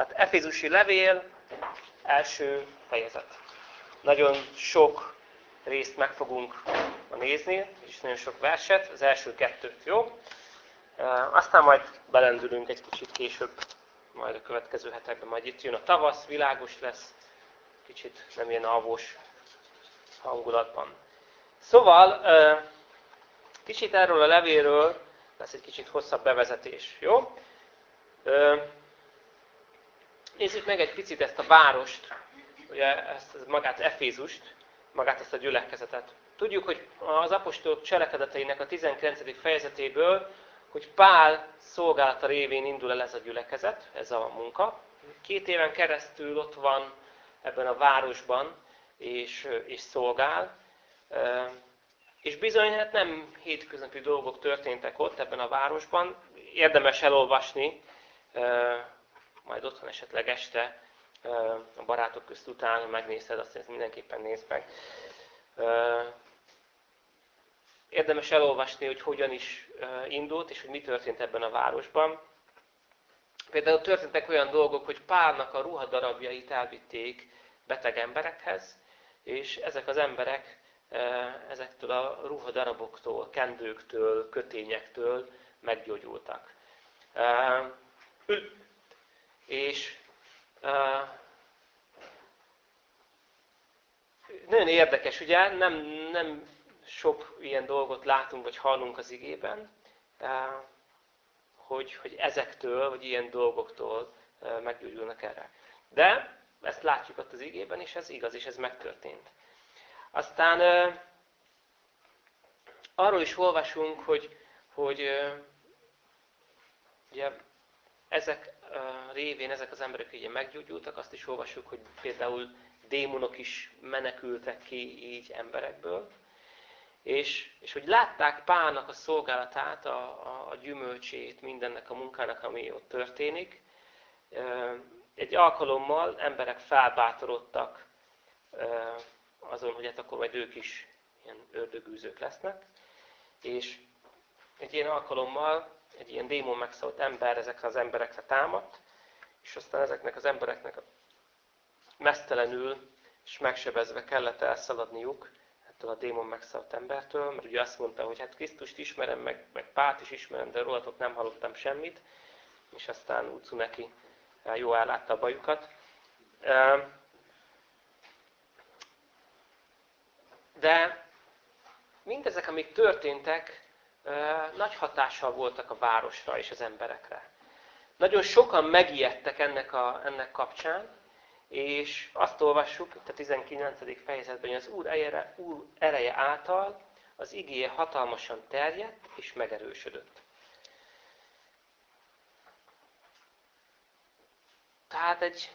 Tehát Efézusi levél, első fejezet. Nagyon sok részt meg fogunk nézni, és nagyon sok verset, az első kettőt, jó? Aztán majd belendülünk egy kicsit később, majd a következő hetekben, majd itt jön a tavasz, világos lesz, kicsit nem ilyen alvós hangulatban. Szóval, kicsit erről a levélről lesz egy kicsit hosszabb bevezetés, jó? Nézzük meg egy picit ezt a várost, ugye ezt, magát Efézust, magát ezt a gyülekezetet. Tudjuk, hogy az apostolok cselekedeteinek a 19. fejezetéből, hogy Pál szolgálata révén indul el ez a gyülekezet, ez a munka. Két éven keresztül ott van ebben a városban, és, és szolgál. És bizony, hát nem hétköznapi dolgok történtek ott ebben a városban. Érdemes elolvasni, majd otthon esetleg este a barátok közt után megnézed, azt ezt mindenképpen nézd meg. Érdemes elolvasni, hogy hogyan is indult, és hogy mi történt ebben a városban. Például történtek olyan dolgok, hogy Pálnak a ruhadarabjait elvitték beteg emberekhez, és ezek az emberek ezektől a ruhadaraboktól, kendőktől, kötényektől meggyógyultak. És nagyon érdekes, ugye? Nem, nem sok ilyen dolgot látunk, vagy hallunk az igében, hogy, hogy ezektől, vagy ilyen dolgoktól meggyógyulnak erre. De ezt látjuk ott az igében, és ez igaz, és ez megtörtént. Aztán arról is olvasunk, hogy, hogy ugye, ezek révén, ezek az emberek ugye meggyógyultak, azt is olvasjuk, hogy például démonok is menekültek ki így emberekből, és, és hogy látták Pálnak a szolgálatát, a, a, a gyümölcsét, mindennek a munkának, ami ott történik. Egy alkalommal emberek felbátorodtak azon, hogy hát akkor majd ők is ilyen ördögűzők lesznek. És egy ilyen alkalommal egy ilyen démon megszólt ember ezekre az emberekre támadt, és aztán ezeknek az embereknek mesztelenül és megsebezve kellett elszaladniuk ettől a démon megszállt embertől, mert ugye azt mondta, hogy hát Krisztust ismerem, meg, meg Pát is ismerem, de rólatok nem hallottam semmit, és aztán útszú neki jó ellátta a bajukat. De mindezek, amik történtek, nagy hatással voltak a városra és az emberekre. Nagyon sokan megijedtek ennek, a, ennek kapcsán, és azt olvassuk itt a 19. fejezetben, hogy az Úr ereje, Úr ereje által az igéje hatalmasan terjedt és megerősödött. Tehát egy,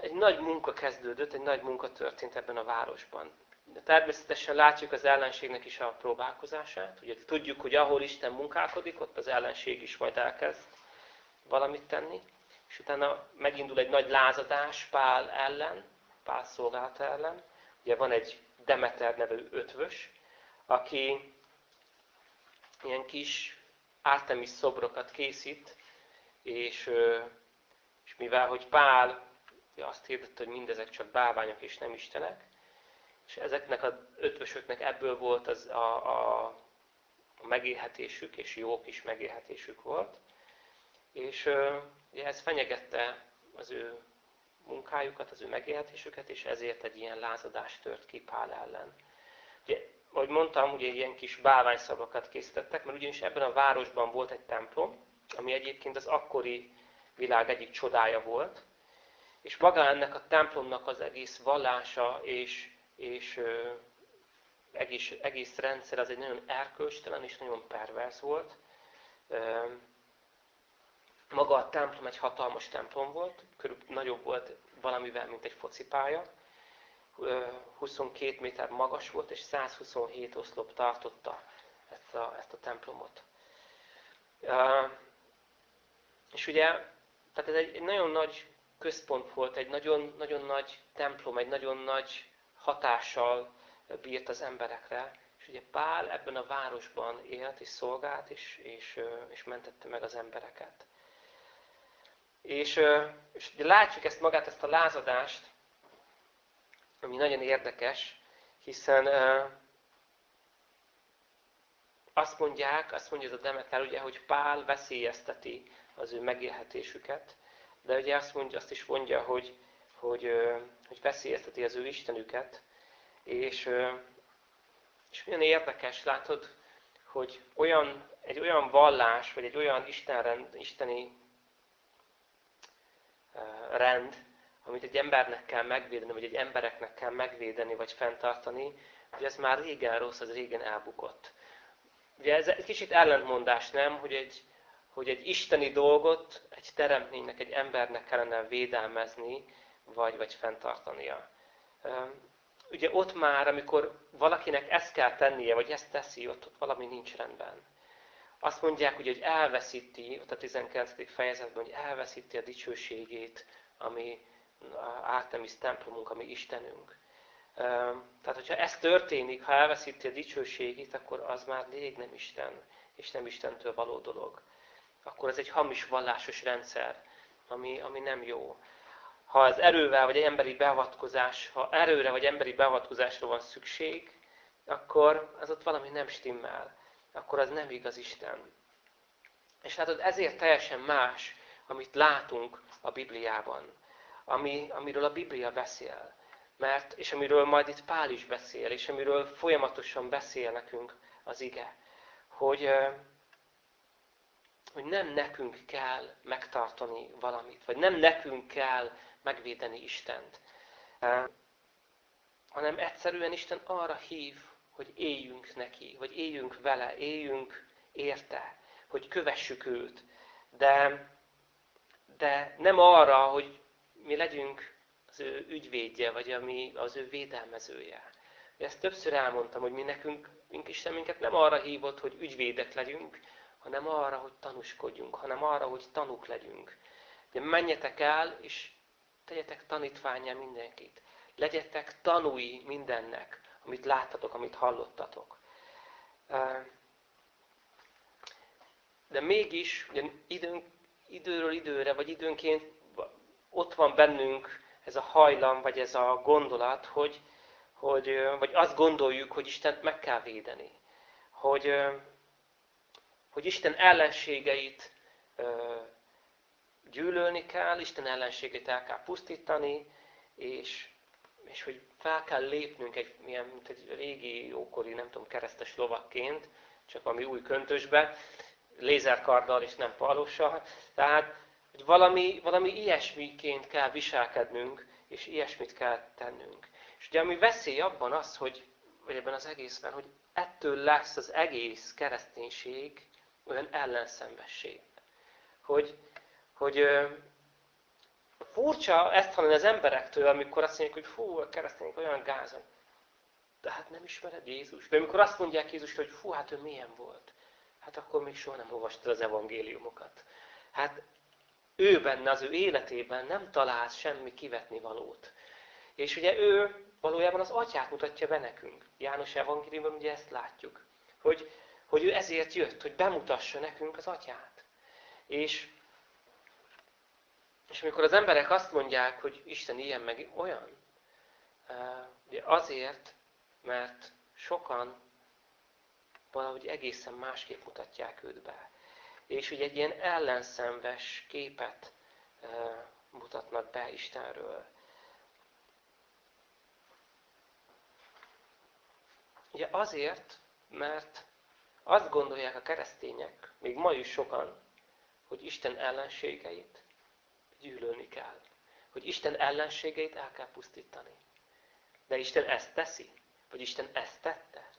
egy nagy munka kezdődött, egy nagy munka történt ebben a városban. De természetesen látjuk az ellenségnek is a próbálkozását. Ugye tudjuk, hogy ahol Isten munkálkodik, ott az ellenség is majd elkezd valamit tenni. És utána megindul egy nagy lázadás Pál ellen, Pál szolgálata ellen. Ugye van egy Demeter nevű ötvös, aki ilyen kis Artemis szobrokat készít, és, és mivel, hogy Pál azt hirdette, hogy mindezek csak bálványok és nem istenek, és ezeknek az ötvösöknek ebből volt az a, a, a megélhetésük, és jó kis megélhetésük volt. És ugye ez fenyegette az ő munkájukat, az ő megélhetésüket, és ezért egy ilyen lázadás tört ki Pál ellen. Ugye, ahogy mondtam, ugye ilyen kis bálványszavakat készítettek, mert ugyanis ebben a városban volt egy templom, ami egyébként az akkori világ egyik csodája volt, és maga ennek a templomnak az egész vallása és és egész, egész rendszer az egy nagyon erkölcstelen és nagyon pervers volt. Maga a templom egy hatalmas templom volt, körülbelül nagyobb volt valamivel, mint egy focipálya. 22 méter magas volt, és 127 oszlop tartotta ezt a, ezt a templomot. És ugye, tehát ez egy nagyon nagy központ volt, egy nagyon, nagyon nagy templom, egy nagyon nagy hatással bírt az emberekre, és ugye Pál ebben a városban élt és szolgált, és, és, és mentette meg az embereket. És és ugye látjuk ezt magát, ezt a lázadást, ami nagyon érdekes, hiszen azt mondják, azt mondja ez a Demeter, ugye, hogy Pál veszélyezteti az ő megélhetésüket, de ugye azt, mondja, azt is mondja, hogy, hogy, hogy veszélyezteti az ő Istenüket, és, és milyen érdekes, látod, hogy olyan, egy olyan vallás, vagy egy olyan istenrend, isteni rend, amit egy embernek kell megvédeni, vagy egy embereknek kell megvédeni, vagy fenntartani, hogy ez már régen rossz, az régen elbukott. Ugye ez egy kicsit ellentmondás, nem? Hogy egy, hogy egy isteni dolgot egy teremtménynek, egy embernek kellene védelmezni, vagy, vagy fenntartania. Ugye ott már, amikor valakinek ezt kell tennie, vagy ezt teszi, ott, ott valami nincs rendben. Azt mondják, hogy, hogy elveszíti, ott a 19. fejezetben, hogy elveszíti a dicsőségét, ami Artemis templomunk, ami Istenünk. Tehát, hogyha ez történik, ha elveszíti a dicsőségét, akkor az már rég nem Isten, és nem Istentől való dolog. Akkor ez egy hamis vallásos rendszer, ami, ami nem jó. Ha az erővel vagy emberi beavatkozás, ha erőre vagy emberi beavatkozásra van szükség, akkor az ott valami nem stimmel. Akkor az nem igaz Isten. És látod, ezért teljesen más, amit látunk a Bibliában, ami, amiről a Biblia beszél. Mert, és amiről majd itt Pál is beszél, és amiről folyamatosan beszél nekünk az ige, hogy, hogy nem nekünk kell megtartani valamit, vagy nem nekünk kell megvédeni Istent, hanem egyszerűen Isten arra hív, hogy éljünk neki, hogy éljünk vele, éljünk érte, hogy kövessük őt. De, de nem arra, hogy mi legyünk az ő ügyvédje, vagy ami az ő védelmezője. Ezt többször elmondtam, hogy mi nekünk, Isten minket nem arra hívott, hogy ügyvédek legyünk, hanem arra, hogy tanúskodjunk, hanem arra, hogy tanúk legyünk. De menjetek el, és tegyetek tanítványá mindenkit. Legyetek tanúi mindennek, amit láttatok, amit hallottatok. De mégis, ugye időn, időről időre, vagy időnként ott van bennünk ez a hajlam, vagy ez a gondolat, hogy, hogy vagy azt gondoljuk, hogy Istent meg kell védeni. Hogy, hogy Isten ellenségeit gyűlölni kell, Isten ellenségeit el kell pusztítani, és, és hogy fel kell lépnünk egy, milyen, mint egy régi, ókori, nem tudom, keresztes lovakként, csak ami új köntösbe, lézerkarddal és nem palossal. Tehát, hogy valami, valami ilyesmiként kell viselkednünk, és ilyesmit kell tennünk. És ugye ami veszély abban az, hogy, vagy ebben az egészben, hogy ettől lesz az egész kereszténység olyan ellenszembesség. Hogy, hogy furcsa ezt hallani az emberektől, amikor azt mondják, hogy fú, a keresztények olyan gázon. De hát nem ismered Jézus. De amikor azt mondják Jézus, hogy fú, hát ő milyen volt. Hát akkor még soha nem olvastad az evangéliumokat. Hát ő benne, az ő életében nem talál semmi kivetni valót. És ugye ő valójában az atyát mutatja be nekünk. János evangéliumban ugye ezt látjuk. Hogy, hogy ő ezért jött, hogy bemutassa nekünk az atyát. És és amikor az emberek azt mondják, hogy Isten ilyen meg olyan, ugye azért, mert sokan valahogy egészen másképp mutatják őt be. És ugye egy ilyen ellenszenves képet mutatnak be Istenről. Ugye azért, mert azt gondolják a keresztények, még ma is sokan, hogy Isten ellenségeit gyűlölni kell. Hogy Isten ellenségeit el kell pusztítani. De Isten ezt teszi? Vagy Isten ezt tette?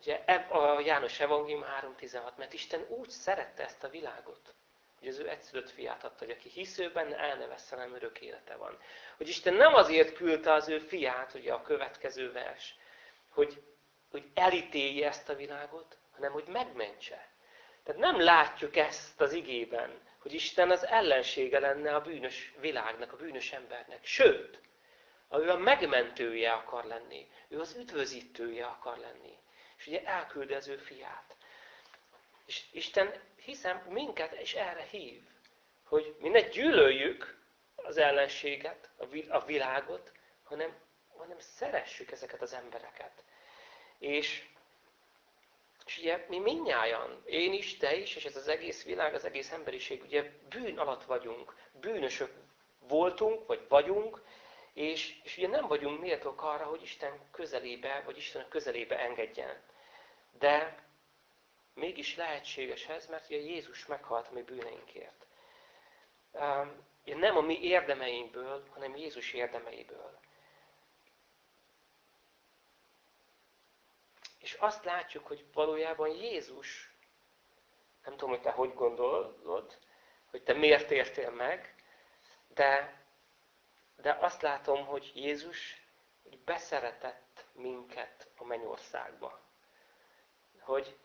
Ugye a János Evangélium 3.16, mert Isten úgy szerette ezt a világot, hogy az ő egyszülött fiát adta, hogy aki hisző benne, el ne hanem örök élete van. Hogy Isten nem azért küldte az ő fiát, ugye a következő vers, hogy, hogy elítélje ezt a világot, hanem hogy megmentse. Tehát nem látjuk ezt az igében, hogy Isten az ellensége lenne a bűnös világnak, a bűnös embernek. Sőt, ő a megmentője akar lenni. Ő az üdvözítője akar lenni. És ugye elküldi az ő fiát. És Isten, hiszem, minket is erre hív, hogy mi ne gyűlöljük az ellenséget, a világot, hanem, hanem szeressük ezeket az embereket. És, és ugye mi mindnyájan, én is, te is, és ez az egész világ, az egész emberiség, ugye bűn alatt vagyunk, bűnösök voltunk, vagy vagyunk, és, és ugye nem vagyunk méltók arra, hogy Isten közelébe, vagy Isten a közelébe engedjen. De mégis lehetséges ez, mert ugye Jézus meghalt a mi bűneinkért. Nem a mi érdemeinkből, hanem Jézus érdemeiből. És azt látjuk, hogy valójában Jézus, nem tudom, hogy te hogy gondolod, hogy te miért értél meg, de, de azt látom, hogy Jézus hogy beszeretett minket a mennyországba. Hogy,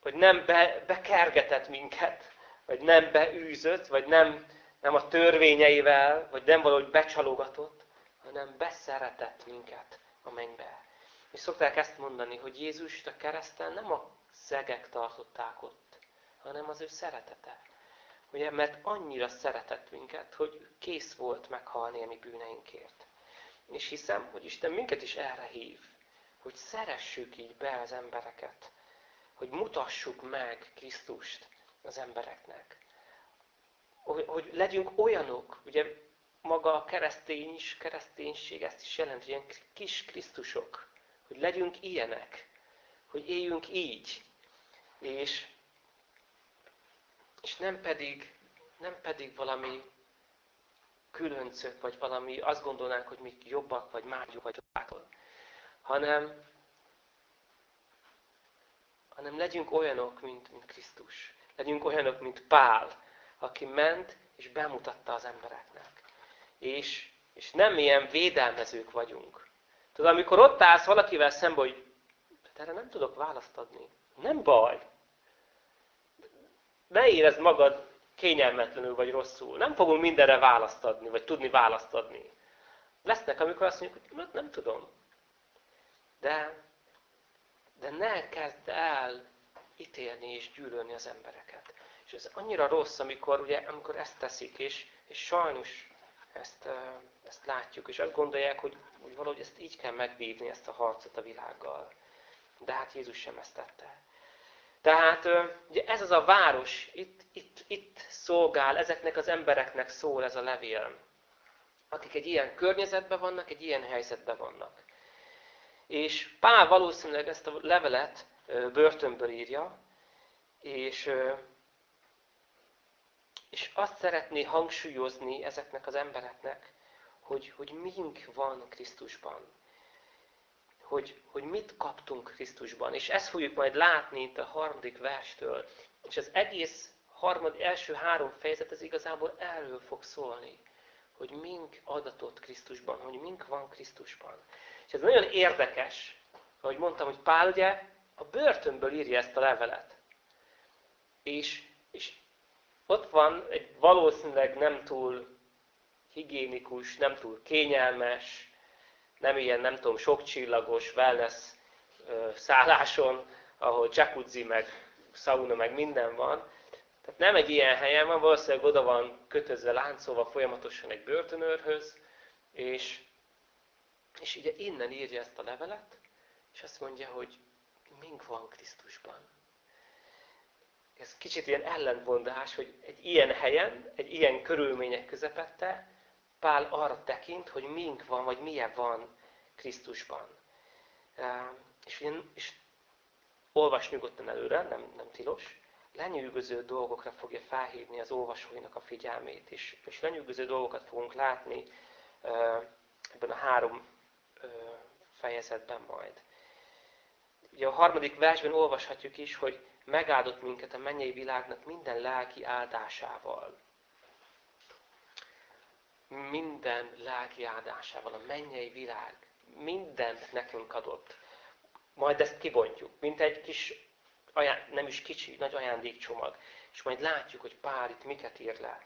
hogy nem be, bekergetett minket, vagy nem beűzött, vagy nem, nem a törvényeivel, vagy nem valahogy becsalogatott, hanem beszeretett minket a mennybe. És szokták ezt mondani, hogy Jézus a kereszten nem a szegek tartották ott, hanem az ő szeretete. Ugye, mert annyira szeretett minket, hogy kész volt meghalni a mi bűneinkért. És hiszem, hogy Isten minket is erre hív, hogy szeressük így be az embereket, hogy mutassuk meg Krisztust az embereknek. Hogy, hogy legyünk olyanok, ugye maga a keresztény is, kereszténység ezt is jelenti, ilyen kis Krisztusok, hogy legyünk ilyenek, hogy éljünk így, és, és nem, pedig, nem pedig valami különcök, vagy valami, azt gondolnánk, hogy mi jobbak, vagy jobb, vagy jobbak, hanem, hanem legyünk olyanok, mint, mint Krisztus. Legyünk olyanok, mint Pál, aki ment és bemutatta az embereknek. És, és nem ilyen védelmezők vagyunk, Tudod, amikor ott állsz valakivel szemben, hogy erre nem tudok választ adni. Nem baj. Ne érezd magad kényelmetlenül vagy rosszul. Nem fogunk mindenre választ adni, vagy tudni választ adni. Lesznek, amikor azt mondjuk, hogy nem tudom. De, de ne kezd el ítélni és gyűlölni az embereket. És ez annyira rossz, amikor, ugye, amikor ezt teszik, és, és sajnos ezt, ezt látjuk, és azt gondolják, hogy, hogy valahogy ezt így kell megvívni, ezt a harcot a világgal. De hát Jézus sem ezt tette. Tehát ugye ez az a város, itt, itt, itt szolgál, ezeknek az embereknek szól ez a levél, akik egy ilyen környezetben vannak, egy ilyen helyzetben vannak. És Pál valószínűleg ezt a levelet börtönből írja, és és azt szeretné hangsúlyozni ezeknek az embereknek, hogy, hogy mink van Krisztusban. Hogy, hogy mit kaptunk Krisztusban. És ezt fogjuk majd látni itt a harmadik verstől. És az egész harmad, első három fejezet ez igazából erről fog szólni. Hogy mink adatot Krisztusban, hogy mink van Krisztusban. És ez nagyon érdekes, ahogy mondtam, hogy Pál ugye a börtönből írja ezt a levelet. És, és ott van egy valószínűleg nem túl higiénikus, nem túl kényelmes, nem ilyen, nem tudom, sok csillagos wellness szálláson, ahol jacuzzi, meg sauna, meg minden van. Tehát nem egy ilyen helyen van, valószínűleg oda van kötözve láncolva folyamatosan egy börtönőrhöz, és, és ugye innen írja ezt a levelet, és azt mondja, hogy mink van Krisztusban ez kicsit ilyen ellentmondás, hogy egy ilyen helyen, egy ilyen körülmények közepette Pál arra tekint, hogy mink van, vagy milyen van Krisztusban. És, ilyen, és olvas nyugodtan előre, nem, nem tilos, lenyűgöző dolgokra fogja felhívni az olvasóinak a figyelmét, és, és lenyűgöző dolgokat fogunk látni ebben a három fejezetben majd. Ugye a harmadik versben olvashatjuk is, hogy megáldott minket a mennyei világnak minden lelki áldásával. Minden lelki áldásával, a mennyei világ mindent nekünk adott. Majd ezt kibontjuk, mint egy kis, nem is kicsi, nagy ajándékcsomag. És majd látjuk, hogy Pál itt miket ír le.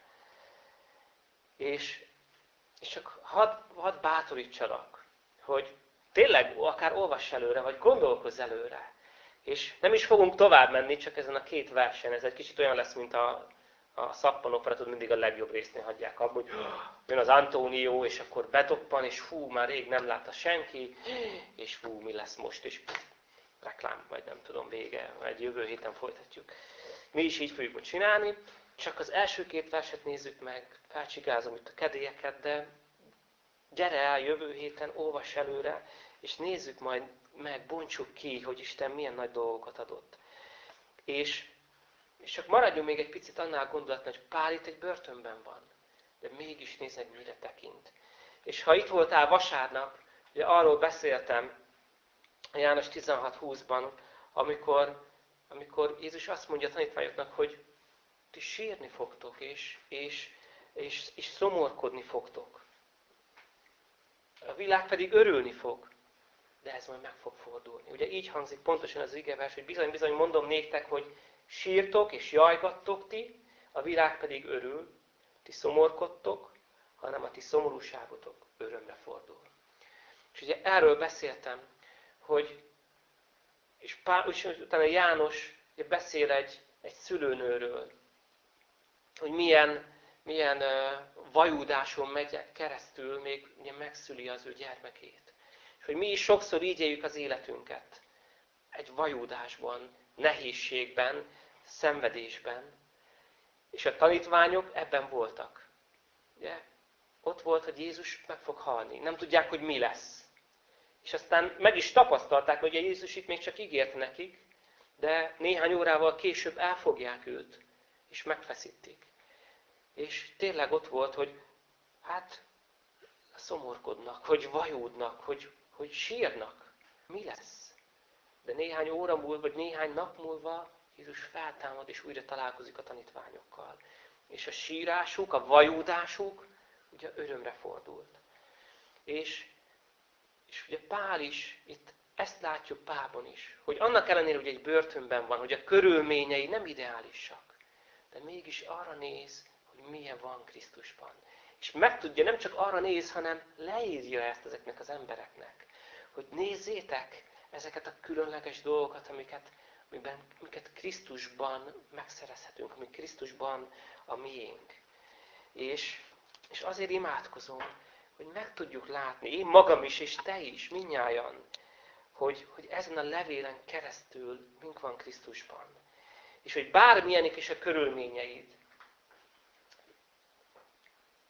És, és csak hadd had bátorítsalak, hogy tényleg akár olvass előre, vagy gondolkozz előre. És nem is fogunk tovább menni, csak ezen a két versen. Ez egy kicsit olyan lesz, mint a, a szappanoperatot mindig a legjobb résznél hagyják abba, hogy jön az Antónió, és akkor bedoppan, és fú, már rég nem látta senki, és fú, mi lesz most, és reklám, vagy nem tudom, vége, vagy jövő héten folytatjuk. Mi is így fogjuk csinálni, csak az első két verset nézzük meg, felcsigázom itt a kedélyeket, de gyere el jövő héten, olvass előre, és nézzük majd meg, bontsuk ki, hogy Isten milyen nagy dolgokat adott. És, és csak maradjunk még egy picit annál gondolatnál, hogy Pál itt egy börtönben van. De mégis nézd mire tekint. És ha itt voltál vasárnap, ugye arról beszéltem a János 16.20-ban, amikor, amikor Jézus azt mondja a tanítványoknak, hogy ti sírni fogtok, és, és, és, és szomorkodni fogtok. A világ pedig örülni fog de ez majd meg fog fordulni. Ugye így hangzik pontosan az igevers, hogy bizony-bizony mondom néktek, hogy sírtok és jajgattok ti, a világ pedig örül, ti szomorkodtok, hanem a ti szomorúságotok örömre fordul. És ugye erről beszéltem, hogy és, Pál, és utána János ugye beszél egy, egy szülőnőről, hogy milyen, milyen uh, vajúdáson megy keresztül, még ugye megszüli az ő gyermekét. Hogy mi is sokszor így éljük az életünket. Egy vajúdásban, nehézségben, szenvedésben. És a tanítványok ebben voltak. Ugye? Ott volt, hogy Jézus meg fog halni. Nem tudják, hogy mi lesz. És aztán meg is tapasztalták, hogy a Jézus itt még csak ígért nekik, de néhány órával később elfogják őt, és megfeszítik. És tényleg ott volt, hogy hát szomorkodnak, hogy vajúdnak, hogy hogy sírnak. Mi lesz? De néhány óra múlva, vagy néhány nap múlva Jézus feltámad, és újra találkozik a tanítványokkal. És a sírásuk, a vajúdásuk ugye örömre fordult. És, és ugye Pál is, itt ezt látjuk Pálban is, hogy annak ellenére, hogy egy börtönben van, hogy a körülményei nem ideálisak, de mégis arra néz, hogy milyen van Krisztusban. És megtudja, nem csak arra néz, hanem leírja ezt ezeknek az embereknek hogy nézzétek ezeket a különleges dolgokat, amiket, amiket, amiket Krisztusban megszerezhetünk, amik Krisztusban a miénk. És, és azért imádkozom, hogy meg tudjuk látni, én magam is, és te is, minnyájan, hogy, hogy ezen a levélen keresztül mink van Krisztusban. És hogy bármilyenik is a körülményeid,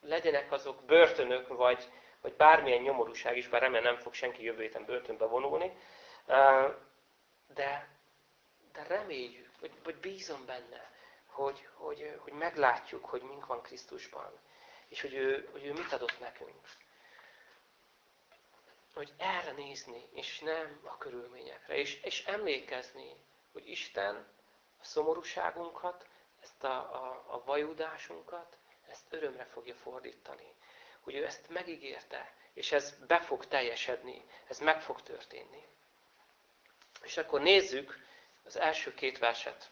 legyenek azok börtönök, vagy, vagy bármilyen nyomorúság is, bár remélem nem fog senki jövő héten börtönbe vonulni, de, de reméljük, vagy, vagy bízom benne, hogy, hogy, hogy meglátjuk, hogy mink van Krisztusban, és hogy ő, hogy ő mit adott nekünk. Hogy erre nézni, és nem a körülményekre, és, és emlékezni, hogy Isten a szomorúságunkat, ezt a, a, a vajudásunkat, ezt örömre fogja fordítani hogy ő ezt megígérte, és ez be fog teljesedni, ez meg fog történni. És akkor nézzük az első két verset.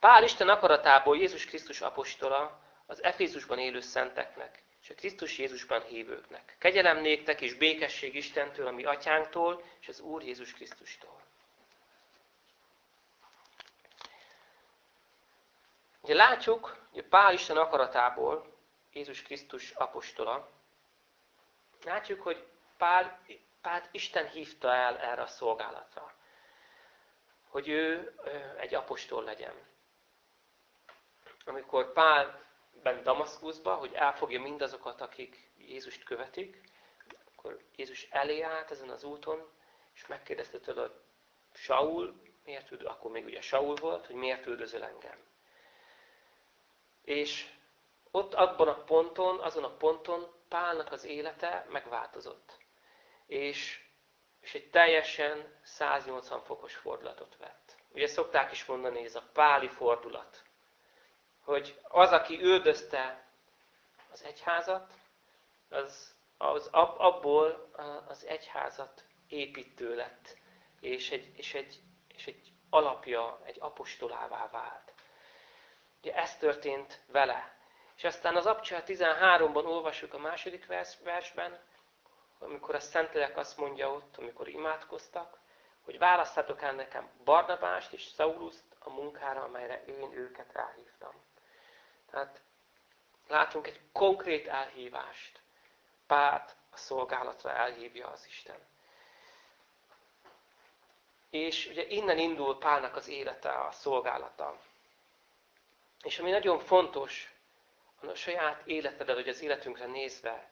Pál Isten akaratából Jézus Krisztus apostola az Efézusban élő szenteknek, és a Krisztus Jézusban hívőknek. Kegyelem néktek és békesség Istentől, ami atyánktól, és az Úr Jézus Krisztustól. Ugye látjuk, hogy Pál Isten akaratából Jézus Krisztus apostola, látjuk, hogy Pál, Pál Isten hívta el erre a szolgálatra, hogy ő egy apostol legyen. Amikor Pál bent Damaszkuszba, hogy elfogja mindazokat, akik Jézust követik, akkor Jézus elé állt ezen az úton, és megkérdezte tőle, hogy Saul, miért üldöz, akkor még ugye Saul volt, hogy miért üldözöl engem. És ott abban a ponton, azon a ponton Pálnak az élete megváltozott. És, és egy teljesen 180 fokos fordulatot vett. Ugye szokták is mondani, ez a páli fordulat. Hogy az, aki üldözte az egyházat, az, az abból az egyházat építő lett, és egy, és egy, és egy alapja, egy apostolává vált. Ugye ez történt vele. És aztán az Abcsel 13-ban olvasjuk a második versben, amikor a Szentlélek azt mondja ott, amikor imádkoztak, hogy választhatok el nekem Barnabást és Sauluszt a munkára, amelyre én őket elhívtam. Hát látunk egy konkrét elhívást. Párt a szolgálatra elhívja az Isten. És ugye innen indul Pálnak az élete, a szolgálata. És ami nagyon fontos, a saját életedre, vagy az életünkre nézve,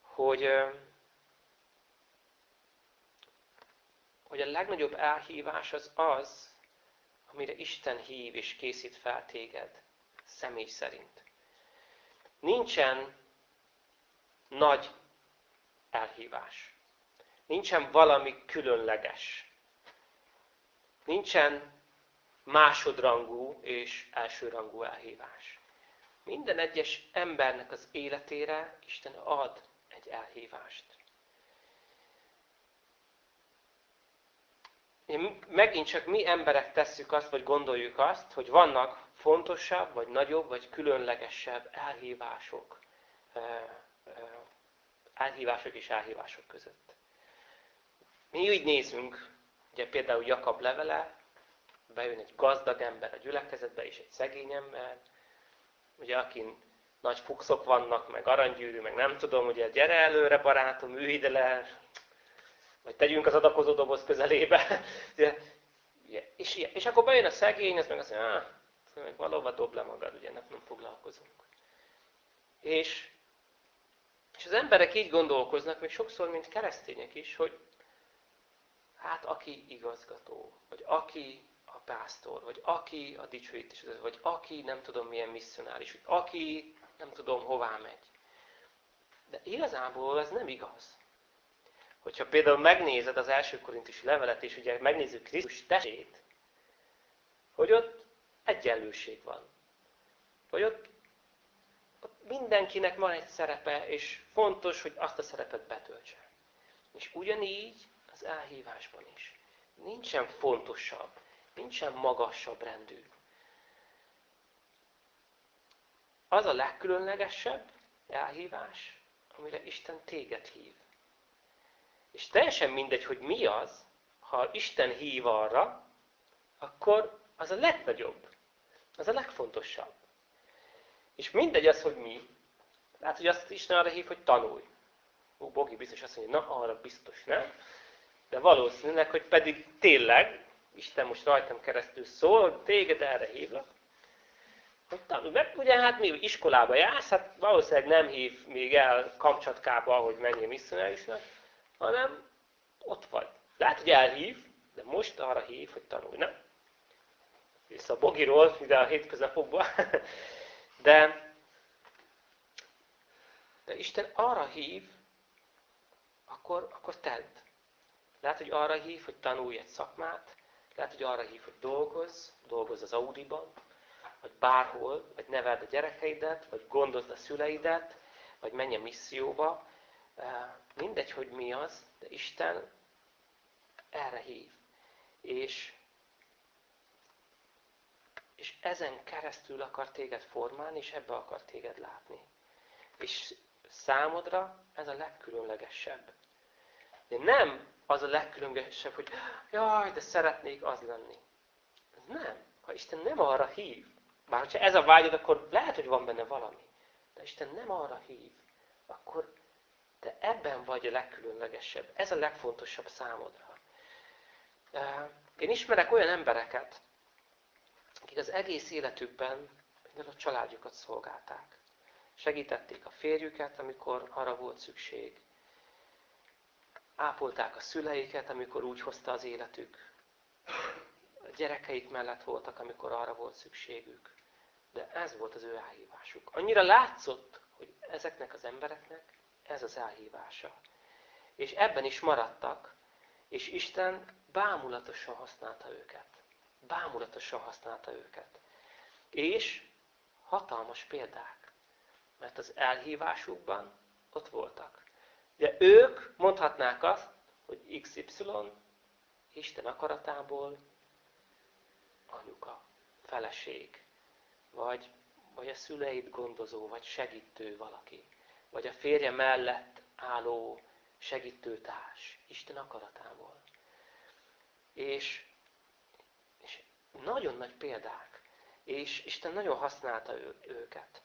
hogy, hogy a legnagyobb elhívás az az, amire Isten hív és készít fel téged, személy szerint. Nincsen nagy elhívás. Nincsen valami különleges. Nincsen másodrangú és elsőrangú elhívás. Minden egyes embernek az életére Isten ad egy elhívást. Megint csak mi emberek tesszük azt, vagy gondoljuk azt, hogy vannak fontosabb, vagy nagyobb, vagy különlegesebb elhívások. Elhívások és elhívások között. Mi úgy nézünk, ugye például Jakab levele, bejön egy gazdag ember a gyülekezetbe, és egy szegény ember, ugye akin nagy fuxok vannak, meg aranygyűrű, meg nem tudom, ugye gyere előre barátom, ülj ide le, vagy tegyünk az adakozó doboz közelébe. és, és akkor bejön a szegény, az meg azt mondja, ah, meg valóban dob le magad, ugye nem, nem foglalkozunk. És, és az emberek így gondolkoznak, még sokszor, mint keresztények is, hogy hát aki igazgató, vagy aki pásztor, vagy aki a dicsőítés, vagy aki nem tudom milyen misszionáris, vagy aki nem tudom hová megy. De igazából ez nem igaz. Hogyha például megnézed az első korintusi levelet, és ugye megnézzük Krisztus testét, hogy ott egyenlőség van. Hogy ott, ott mindenkinek van egy szerepe, és fontos, hogy azt a szerepet betöltse. És ugyanígy az elhívásban is. Nincsen fontosabb, nincsen magasabb rendű. Az a legkülönlegesebb elhívás, amire Isten téged hív. És teljesen mindegy, hogy mi az, ha Isten hív arra, akkor az a legnagyobb, az a legfontosabb. És mindegy az, hogy mi. Hát, hogy azt Isten arra hív, hogy tanulj. Ó, Bogi biztos azt mondja, na, arra biztos nem. De valószínűleg, hogy pedig tényleg, Isten most rajtam keresztül szól, téged erre hívlak. Tanulj, mert ugye hát mi iskolába jársz, hát valószínűleg nem hív még el Kamcsatkába, hogy menjél misszionárisnak, hanem ott vagy. Lehet, hogy elhív, de most arra hív, hogy tanulj. Nem? Vissza a bogiról, ide a hétköznapokba. De, de Isten arra hív, akkor, akkor tedd. Lehet, hogy arra hív, hogy tanulj egy szakmát, lehet, hogy arra hív, hogy dolgozz, dolgozz az Audiban, vagy bárhol, vagy neveld a gyerekeidet, vagy gondozd a szüleidet, vagy menj a misszióba. Mindegy, hogy mi az, de Isten erre hív. És, és ezen keresztül akar téged formálni, és ebbe akar téged látni. És számodra ez a legkülönlegesebb. De nem az a legkülönlegesebb, hogy jaj, de szeretnék az lenni. Ez nem. Ha Isten nem arra hív, bár ha ez a vágyad, akkor lehet, hogy van benne valami. De Isten nem arra hív, akkor te ebben vagy a legkülönlegesebb. Ez a legfontosabb számodra. Én ismerek olyan embereket, akik az egész életükben a családjukat szolgálták. Segítették a férjüket, amikor arra volt szükség. Ápolták a szüleiket, amikor úgy hozta az életük. A gyerekeik mellett voltak, amikor arra volt szükségük. De ez volt az ő elhívásuk. Annyira látszott, hogy ezeknek az embereknek ez az elhívása. És ebben is maradtak, és Isten bámulatosan használta őket. Bámulatosan használta őket. És hatalmas példák. Mert az elhívásukban ott voltak. De ők mondhatnák azt, hogy XY Isten akaratából anyuka, feleség, vagy, vagy a szüleit gondozó, vagy segítő valaki, vagy a férje mellett álló segítőtárs, Isten akaratából. És, és nagyon nagy példák. És Isten nagyon használta ő, őket.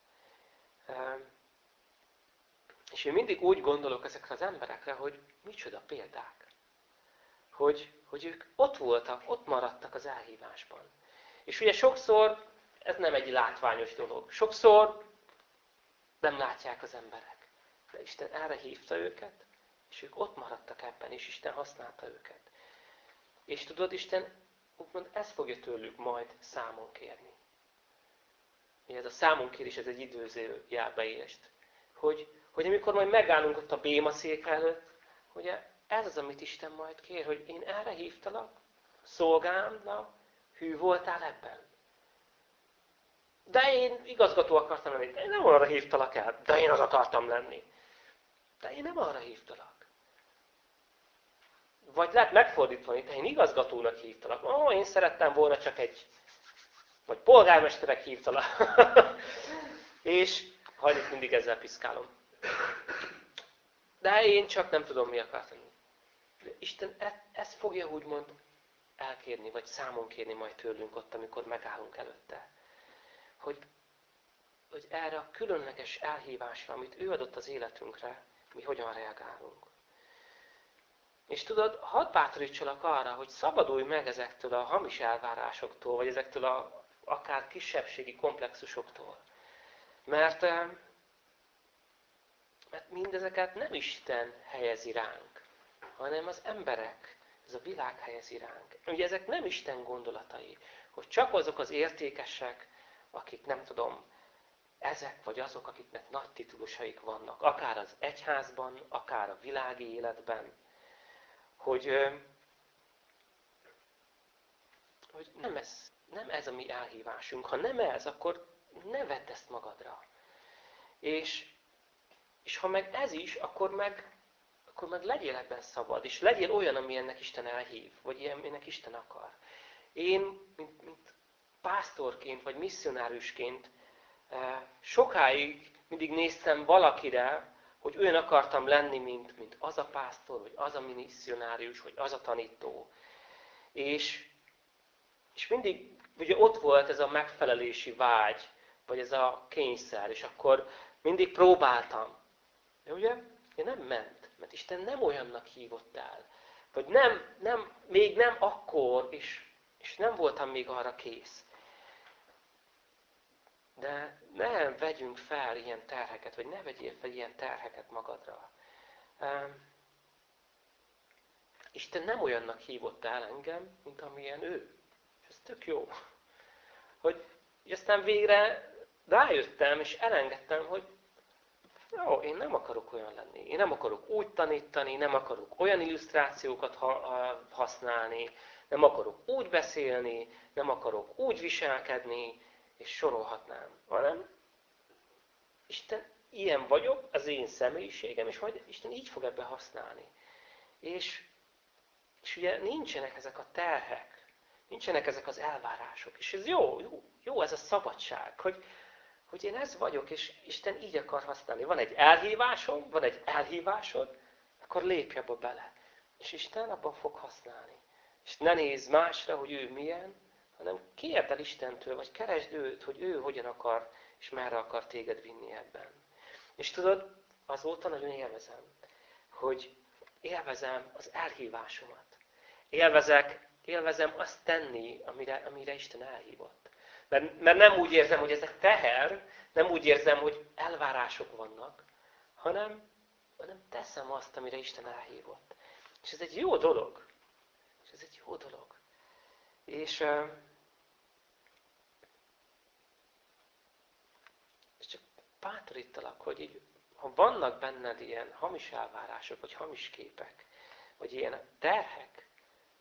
És én mindig úgy gondolok ezekre az emberekre, hogy micsoda példák. Hogy, hogy ők ott voltak, ott maradtak az elhívásban. És ugye sokszor ez nem egy látványos dolog. Sokszor nem látják az emberek. De Isten erre hívta őket, és ők ott maradtak ebben, és Isten használta őket. És tudod, Isten úgymond ezt fogja tőlük majd számon kérni. Ez a számon kérés, ez egy időző jelbeést. Hogy, hogy amikor majd megállunk ott a béma szék előtt, ugye ez az, amit Isten majd kér, hogy én erre hívtalak, szolgámnak, hű voltál ebben. De én igazgató akartam lenni. De én nem arra hívtalak el. De én az akartam lenni. De én nem arra hívtalak. Vagy lehet megfordítva, de én igazgatónak hívtalak. Ó, én szerettem volna csak egy, vagy polgármesterek hívtalak. és hajlik mindig ezzel piszkálom. De én csak nem tudom, mi akartam. De Isten e- ezt fogja úgymond elkérni, vagy számon kérni majd tőlünk ott, amikor megállunk előtte hogy, hogy erre a különleges elhívásra, amit ő adott az életünkre, mi hogyan reagálunk. És tudod, hadd bátorítsalak arra, hogy szabadulj meg ezektől a hamis elvárásoktól, vagy ezektől a akár kisebbségi komplexusoktól. Mert, eh, mert mindezeket nem Isten helyezi ránk, hanem az emberek, ez a világ helyezi ránk. Ugye ezek nem Isten gondolatai, hogy csak azok az értékesek, akik nem tudom, ezek vagy azok, akiknek nagy titulusaik vannak, akár az egyházban, akár a világi életben, hogy, hogy nem, ez, nem ez a mi elhívásunk. Ha nem ez, akkor ne vedd ezt magadra. És, és ha meg ez is, akkor meg, akkor meg legyél ebben szabad, és legyél olyan, amilyennek Isten elhív, vagy ilyennek Isten akar. Én, mint, mint pásztorként vagy misszionárusként eh, sokáig mindig néztem valakire, hogy olyan akartam lenni, mint, mint az a pásztor, vagy az a misszionárius, vagy az a tanító. És, és mindig ugye ott volt ez a megfelelési vágy, vagy ez a kényszer, és akkor mindig próbáltam. De ugye, én nem ment, mert Isten nem olyannak hívott el. Vagy nem, nem, még nem akkor, és, és nem voltam még arra kész. De ne vegyünk fel ilyen terheket, vagy ne vegyél fel ilyen terheket magadra. Isten nem olyannak hívott el engem, mint amilyen ő. És ez tök jó. Hogy aztán végre rájöttem, és elengedtem, hogy jó, én nem akarok olyan lenni. Én nem akarok úgy tanítani, nem akarok olyan illusztrációkat használni, nem akarok úgy beszélni, nem akarok úgy viselkedni, és sorolhatnám, hanem Isten, ilyen vagyok, az én személyiségem, és majd Isten így fog ebbe használni. És, és ugye nincsenek ezek a terhek, nincsenek ezek az elvárások. És ez jó, jó, jó ez a szabadság, hogy, hogy én ez vagyok, és Isten így akar használni. Van egy elhívásom, van egy elhívásod, akkor lépj abba bele. És Isten abban fog használni. És ne nézz másra, hogy ő milyen, hanem kérd el Istentől, vagy keresd őt, hogy ő hogyan akar, és merre akar téged vinni ebben. És tudod, azóta nagyon élvezem, hogy élvezem az elhívásomat. Élvezek, élvezem azt tenni, amire, amire Isten elhívott. Mert, mert nem úgy érzem, hogy ezek teher, nem úgy érzem, hogy elvárások vannak, hanem, hanem teszem azt, amire Isten elhívott. És ez egy jó dolog. És ez egy jó dolog. És bátorítalak, hogy így, ha vannak benned ilyen hamis elvárások, vagy hamis képek, vagy ilyen terhek,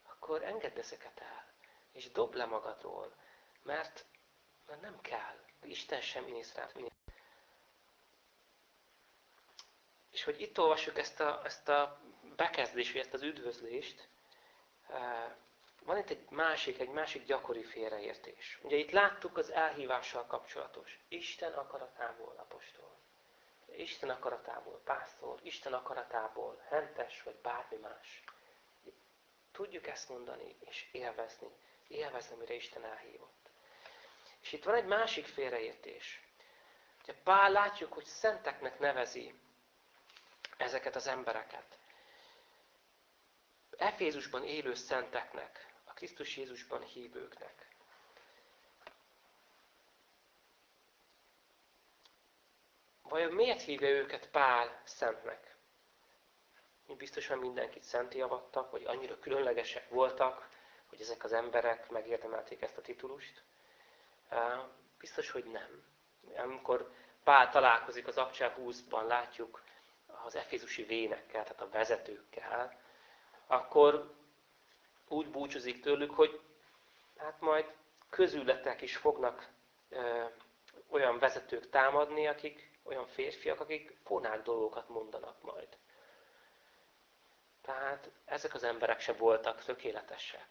akkor engedd ezeket el, és dob le magadról, mert, mert nem kell. Isten sem minisztrált. És hogy itt olvassuk ezt a, ezt a bekezdést, vagy ezt az üdvözlést, eh, van itt egy másik, egy másik gyakori félreértés. Ugye itt láttuk az elhívással kapcsolatos. Isten akaratából apostol. Isten akaratából pásztor, Isten akaratából hentes, vagy bármi más. Tudjuk ezt mondani, és élvezni. Élvezni, mire Isten elhívott. És itt van egy másik félreértés. Ugye Pál látjuk, hogy szenteknek nevezi ezeket az embereket. Efézusban élő szenteknek, a Krisztus Jézusban hívőknek. Vajon miért hívja őket Pál szentnek? Biztosan mindenkit szenté avattak, vagy annyira különlegesek voltak, hogy ezek az emberek megérdemelték ezt a titulust. Biztos, hogy nem. Amikor Pál találkozik az Abcsel 20-ban, látjuk az efézusi vénekkel, tehát a vezetőkkel, akkor úgy búcsúzik tőlük, hogy hát majd közületek is fognak ö, olyan vezetők támadni, akik olyan férfiak, akik fonák dolgokat mondanak majd. Tehát ezek az emberek se voltak tökéletesek.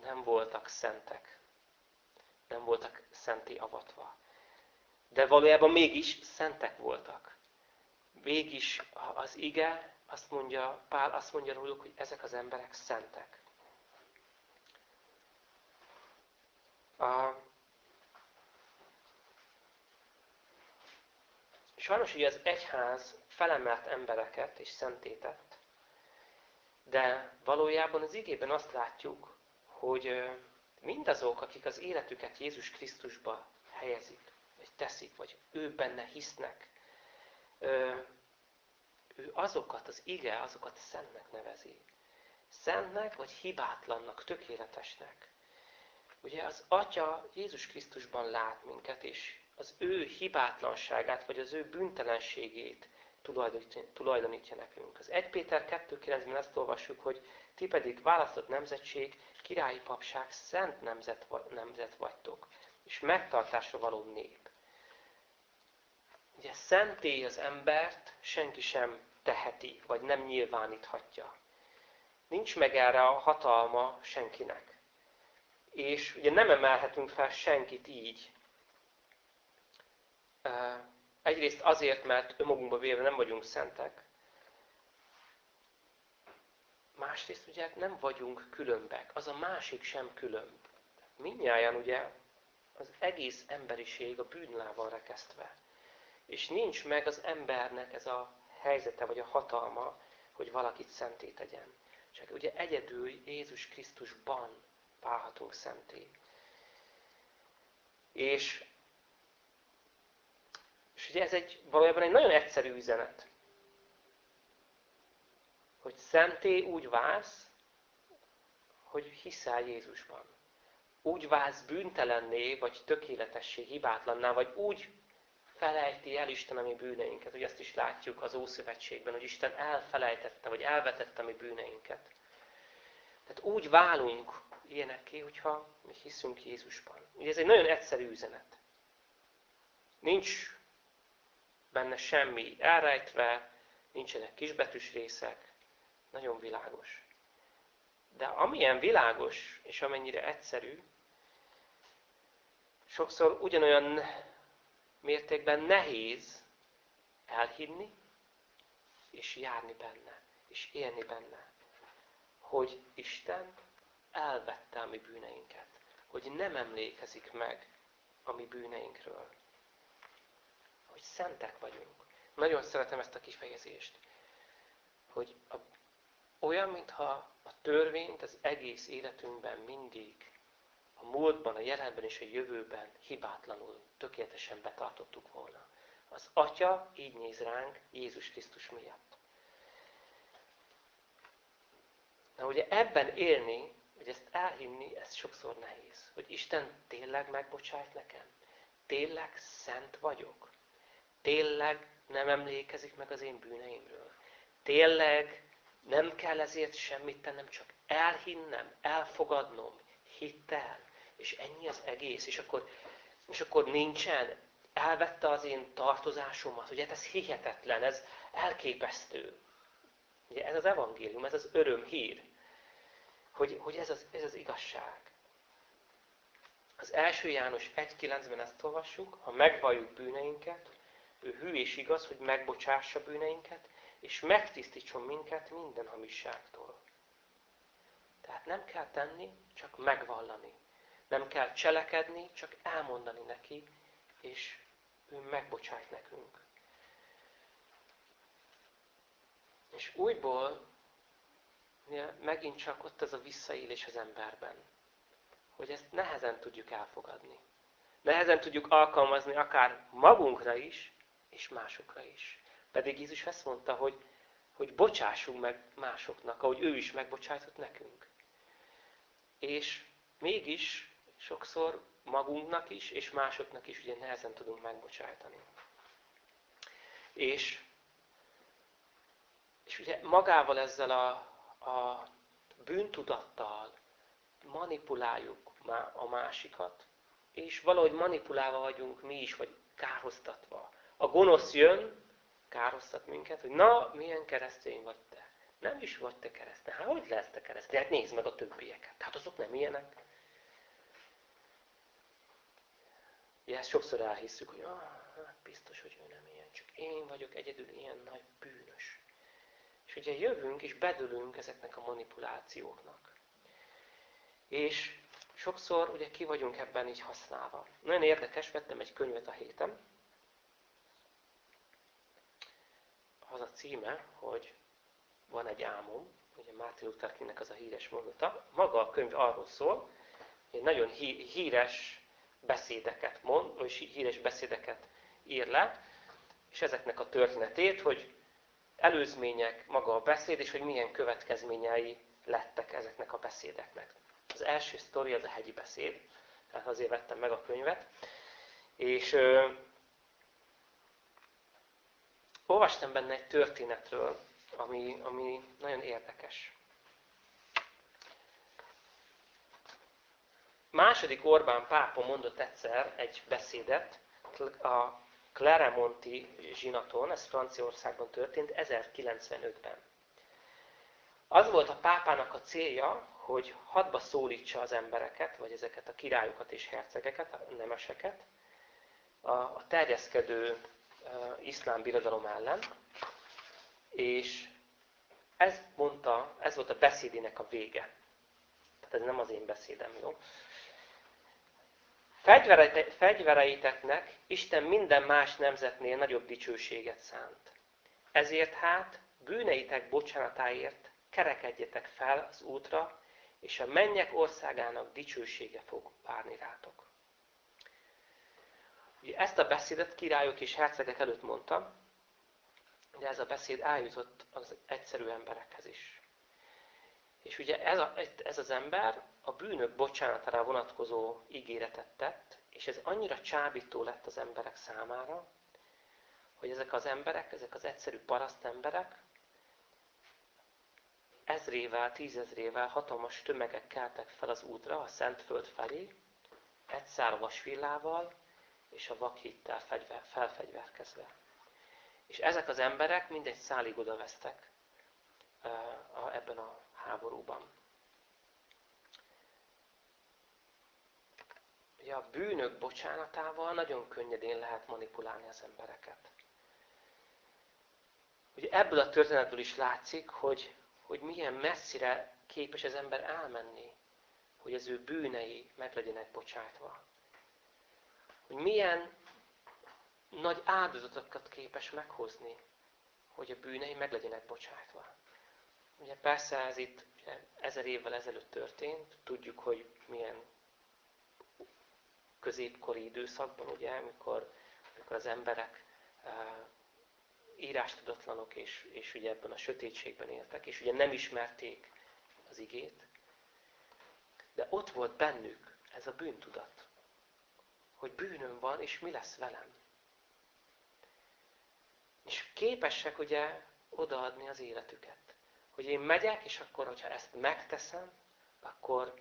Nem voltak szentek. Nem voltak szenté avatva. De valójában mégis szentek voltak. Mégis az ige azt mondja, Pál azt mondja róluk, hogy ezek az emberek szentek. A, Sajnos ugye az egyház felemelt embereket és szentétett, de valójában az igében azt látjuk, hogy mindazok, akik az életüket Jézus Krisztusba helyezik, vagy teszik, vagy ő benne hisznek, ő azokat, az ige, azokat szentnek nevezi. Szentnek, vagy hibátlannak, tökéletesnek. Ugye az Atya Jézus Krisztusban lát minket, és az ő hibátlanságát, vagy az ő büntelenségét tulajdonítja nekünk. Az 1 Péter 2.9-ben azt olvassuk, hogy ti pedig választott nemzetség, királyi papság, szent nemzet, nemzet vagytok, és megtartásra való nép. Ugye szentély az embert senki sem teheti, vagy nem nyilváníthatja. Nincs meg erre a hatalma senkinek. És ugye nem emelhetünk fel senkit így, Egyrészt azért, mert önmagunkba véve nem vagyunk szentek. Másrészt ugye nem vagyunk különbek. Az a másik sem különb. Mindnyáján ugye az egész emberiség a bűnlá van rekesztve. És nincs meg az embernek ez a helyzete, vagy a hatalma, hogy valakit szenté tegyen. Csak ugye egyedül Jézus Krisztusban válhatunk szenté. És és ugye ez egy, valójában egy nagyon egyszerű üzenet. Hogy szenté úgy válsz, hogy hiszel Jézusban. Úgy válsz bűntelenné, vagy tökéletessé, hibátlanná, vagy úgy felejti el Isten a mi bűneinket. Hogy ezt is látjuk az Ószövetségben, hogy Isten elfelejtette, vagy elvetette a mi bűneinket. Tehát úgy válunk ilyenekké, hogyha mi hiszünk Jézusban. Ugye ez egy nagyon egyszerű üzenet. Nincs benne semmi elrejtve, nincsenek kisbetűs részek, nagyon világos. De amilyen világos, és amennyire egyszerű, sokszor ugyanolyan mértékben nehéz elhinni, és járni benne, és élni benne. Hogy Isten elvette a mi bűneinket, hogy nem emlékezik meg a mi bűneinkről hogy szentek vagyunk. Nagyon szeretem ezt a kifejezést. Hogy a, olyan, mintha a törvényt az egész életünkben mindig, a múltban, a jelenben és a jövőben hibátlanul, tökéletesen betartottuk volna. Az Atya így néz ránk Jézus Krisztus miatt. Na ugye ebben élni, hogy ezt elhinni, ez sokszor nehéz. Hogy Isten tényleg megbocsájt nekem? Tényleg szent vagyok? Tényleg nem emlékezik meg az én bűneimről. Tényleg nem kell ezért semmit tennem, csak elhinnem, elfogadnom, hittel, és ennyi az egész. És akkor, és akkor nincsen, elvette az én tartozásomat. Ugye ez hihetetlen, ez elképesztő. Ugye ez az evangélium, ez az öröm hír, hogy, hogy ez, az, ez az igazság. Az első János 1.9-ben ezt olvassuk, ha megvalljuk bűneinket, ő hű és igaz, hogy megbocsássa bűneinket, és megtisztítson minket minden hamisságtól. Tehát nem kell tenni, csak megvallani. Nem kell cselekedni, csak elmondani neki, és ő megbocsájt nekünk. És újból megint csak ott az a visszaélés az emberben, hogy ezt nehezen tudjuk elfogadni. Nehezen tudjuk alkalmazni akár magunkra is, és másokra is. Pedig Jézus ezt mondta, hogy, hogy bocsássunk meg másoknak, ahogy ő is megbocsájtott nekünk. És mégis sokszor magunknak is, és másoknak is ugye nehezen tudunk megbocsájtani. És, és ugye magával ezzel a, a bűntudattal manipuláljuk a másikat, és valahogy manipulálva vagyunk mi is, vagy kárhoztatva. A gonosz jön, kárhoztat minket, hogy na, milyen keresztény vagy te. Nem is vagy te keresztény. Hát hogy lesz te keresztény? Hát nézd meg a többieket. Hát azok nem ilyenek. Ugye ezt sokszor elhisszük, hogy ah, hát biztos, hogy ő nem ilyen, csak én vagyok egyedül ilyen nagy bűnös. És ugye jövünk és bedülünk ezeknek a manipulációknak. És sokszor ugye ki vagyunk ebben így használva. Nagyon érdekes, vettem egy könyvet a héten. Az a címe, hogy van egy álmom, ugye Martin Luther Kingnek az a híres mondata. Maga a könyv arról szól, hogy nagyon híres beszédeket mond, vagy híres beszédeket ír le, és ezeknek a történetét, hogy előzmények, maga a beszéd, és hogy milyen következményei lettek ezeknek a beszédeknek. Az első sztori az a hegyi beszéd, tehát azért vettem meg a könyvet, és olvastam benne egy történetről, ami, ami nagyon érdekes. Második Orbán pápa mondott egyszer egy beszédet a Claremonti zsinaton, ez Franciaországban történt, 1095-ben. Az volt a pápának a célja, hogy hadba szólítsa az embereket, vagy ezeket a királyokat és hercegeket, a nemeseket, a terjeszkedő iszlám birodalom ellen, és ez mondta, ez volt a beszédének a vége. Tehát ez nem az én beszédem, jó? Fegyvereiteknek Isten minden más nemzetnél nagyobb dicsőséget szánt. Ezért hát bűneitek bocsánatáért kerekedjetek fel az útra, és a mennyek országának dicsősége fog várni rátok. Ezt a beszédet királyok és hercegek előtt mondta, de ez a beszéd eljutott az egyszerű emberekhez is. És ugye ez, a, ez az ember a bűnök bocsánatára vonatkozó ígéretet tett, és ez annyira csábító lett az emberek számára, hogy ezek az emberek, ezek az egyszerű paraszt emberek, ezrével, tízezrével hatalmas tömegek keltek fel az útra, a Szentföld felé, egy szál vasvillával és a vakhittel felfegyverkezve. És ezek az emberek mindegy szálig oda vesztek ebben a háborúban. Ugye a bűnök bocsánatával nagyon könnyedén lehet manipulálni az embereket. Ugye ebből a történetből is látszik, hogy, hogy milyen messzire képes az ember elmenni, hogy az ő bűnei meg legyenek bocsátva. Hogy milyen nagy áldozatokat képes meghozni, hogy a bűnei meg legyenek bocsátva. Ugye persze ez itt ezer évvel ezelőtt történt, tudjuk, hogy milyen középkori időszakban, ugye, amikor, amikor az emberek uh, írástudatlanok és, és ugye ebben a sötétségben éltek, és ugye nem ismerték az igét, de ott volt bennük ez a bűntudat, hogy bűnöm van, és mi lesz velem. És képesek ugye odaadni az életüket. Hogy én megyek, és akkor, hogyha ezt megteszem, akkor,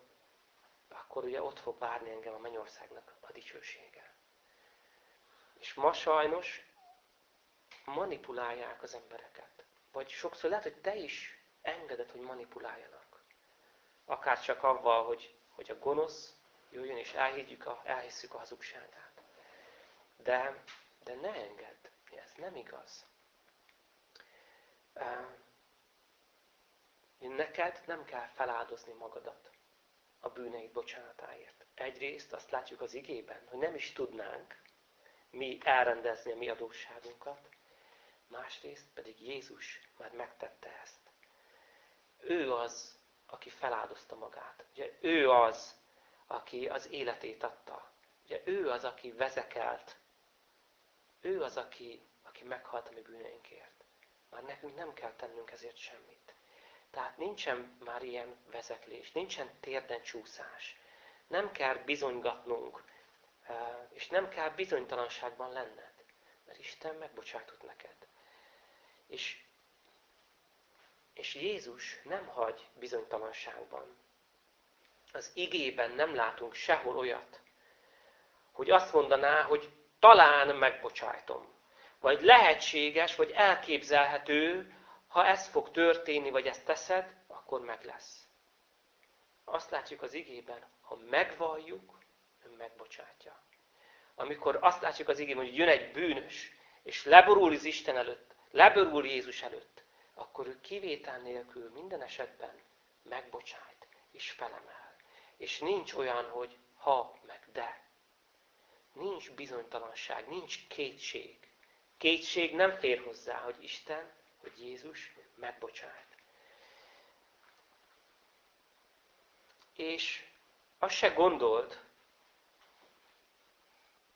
akkor ugye ott fog várni engem a mennyországnak a dicsősége. És ma sajnos manipulálják az embereket. Vagy sokszor lehet, hogy te is engeded, hogy manipuláljanak. Akár csak avval, hogy, hogy a gonosz jöjjön és elhiggyük a, elhisszük a hazugságát. De, de ne engedd, ez nem igaz. Neked nem kell feláldozni magadat. a bűneid bocsánatáért. Egyrészt azt látjuk az igében, hogy nem is tudnánk mi elrendezni a mi adósságunkat, másrészt pedig Jézus már megtette ezt. Ő az, aki feláldozta magát. Ugye ő az, aki az életét adta. Ugye ő az, aki vezekelt. Ő az, aki, aki meghalt a mi bűneinkért. Már nekünk nem kell tennünk ezért semmit. Tehát nincsen már ilyen vezeklés, nincsen térden csúszás. Nem kell bizonygatnunk, eh, és nem kell bizonytalanságban lenned, mert Isten megbocsátott neked. És, és Jézus nem hagy bizonytalanságban. Az igében nem látunk sehol olyat, hogy azt mondaná, hogy talán megbocsájtom. Vagy lehetséges, vagy elképzelhető, ha ez fog történni, vagy ezt teszed, akkor meg lesz. Azt látjuk az igében, ha megvalljuk, ő megbocsátja. Amikor azt látjuk az igében, hogy jön egy bűnös, és leborul az Isten előtt, leborul Jézus előtt, akkor ő kivétel nélkül minden esetben megbocsájt és felemel. És nincs olyan, hogy ha, meg de. Nincs bizonytalanság, nincs kétség. Kétség nem fér hozzá, hogy Isten hogy Jézus megbocsájt. És azt se gondold,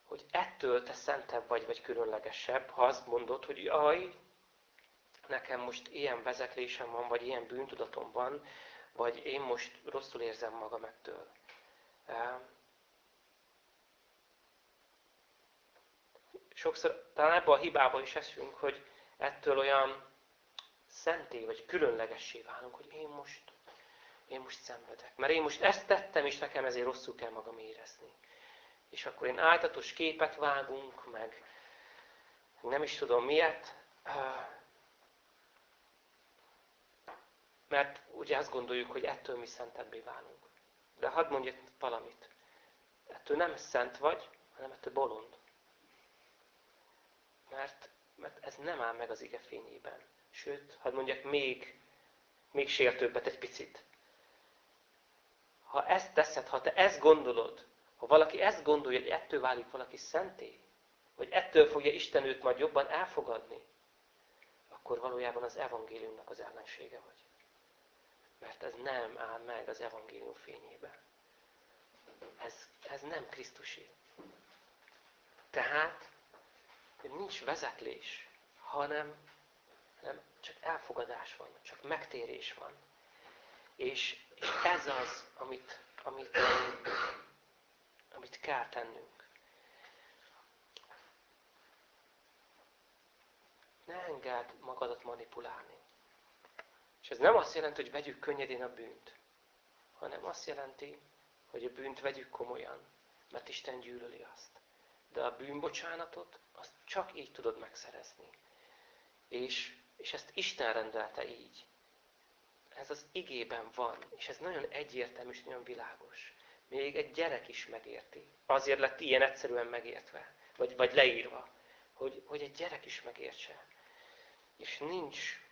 hogy ettől te szentebb vagy, vagy különlegesebb, ha azt mondod, hogy jaj, nekem most ilyen vezeklésem van, vagy ilyen bűntudatom van, vagy én most rosszul érzem magam ettől. Sokszor talán ebbe a hibába is esünk, hogy ettől olyan szenté vagy különlegessé válunk, hogy én most, én most szenvedek. Mert én most ezt tettem, és nekem ezért rosszul kell magam érezni. És akkor én áltatos képet vágunk, meg nem is tudom miért, mert ugye azt gondoljuk, hogy ettől mi szentebbé válunk. De hadd mondjak valamit. Ettől nem szent vagy, hanem ettől bolond. Mert, mert ez nem áll meg az ige fényében. Sőt, hadd mondjak még, még sértőbbet egy picit. Ha ezt teszed, ha te ezt gondolod, ha valaki ezt gondolja, hogy ettől válik valaki szenté, vagy ettől fogja Isten őt majd jobban elfogadni, akkor valójában az evangéliumnak az ellensége vagy. Mert ez nem áll meg az evangélium fényében. Ez, ez nem Krisztusi. Tehát nincs vezetlés, hanem hanem csak elfogadás van, csak megtérés van. És, és ez az, amit, amit, amit kell tennünk. Ne engedd magadat manipulálni. És ez nem azt jelenti, hogy vegyük könnyedén a bűnt, hanem azt jelenti, hogy a bűnt vegyük komolyan, mert Isten gyűlöli azt. De a bűnbocsánatot, azt csak így tudod megszerezni. És és ezt Isten rendelte így. Ez az igében van, és ez nagyon egyértelmű és nagyon világos. Még egy gyerek is megérti. Azért lett ilyen egyszerűen megértve, vagy, vagy leírva, hogy, hogy egy gyerek is megértse. És nincs,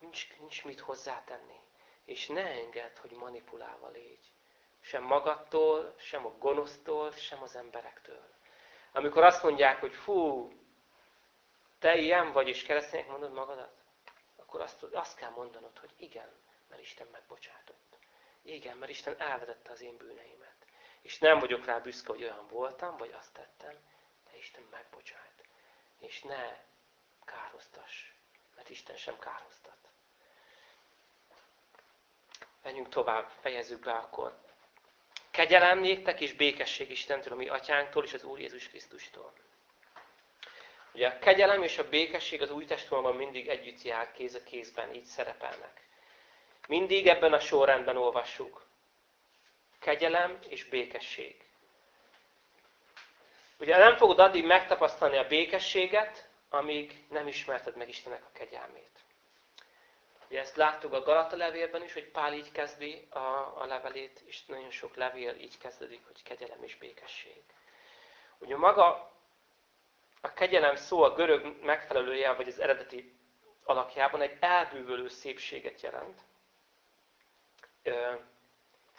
nincs, nincs mit hozzátenni. És ne engedd, hogy manipulálva légy. Sem magadtól, sem a gonosztól, sem az emberektől. Amikor azt mondják, hogy fú, te ilyen vagy, és keresztények mondod magadat, akkor azt, azt kell mondanod, hogy igen, mert Isten megbocsátott. Igen, mert Isten elvetette az én bűneimet. És nem vagyok rá büszke, hogy olyan voltam, vagy azt tettem, de Isten megbocsájt. És ne károztass, mert Isten sem károztat. Menjünk tovább, fejezzük be akkor. Kegyelem néktek és békesség Istentől, a mi atyánktól és az Úr Jézus Krisztustól. Ugye a kegyelem és a békesség az új testvérben mindig együtt jár, kéz a kézben, így szerepelnek. Mindig ebben a sorrendben olvassuk. Kegyelem és békesség. Ugye nem fogod addig megtapasztalni a békességet, amíg nem ismerted meg Istennek a kegyelmét. Ugye ezt láttuk a Galata levélben is, hogy Pál így kezdi a, a levelét, és nagyon sok levél így kezdődik, hogy kegyelem és békesség. Ugye maga a kegyelem szó a görög megfelelője, vagy az eredeti alakjában egy elbűvölő szépséget jelent.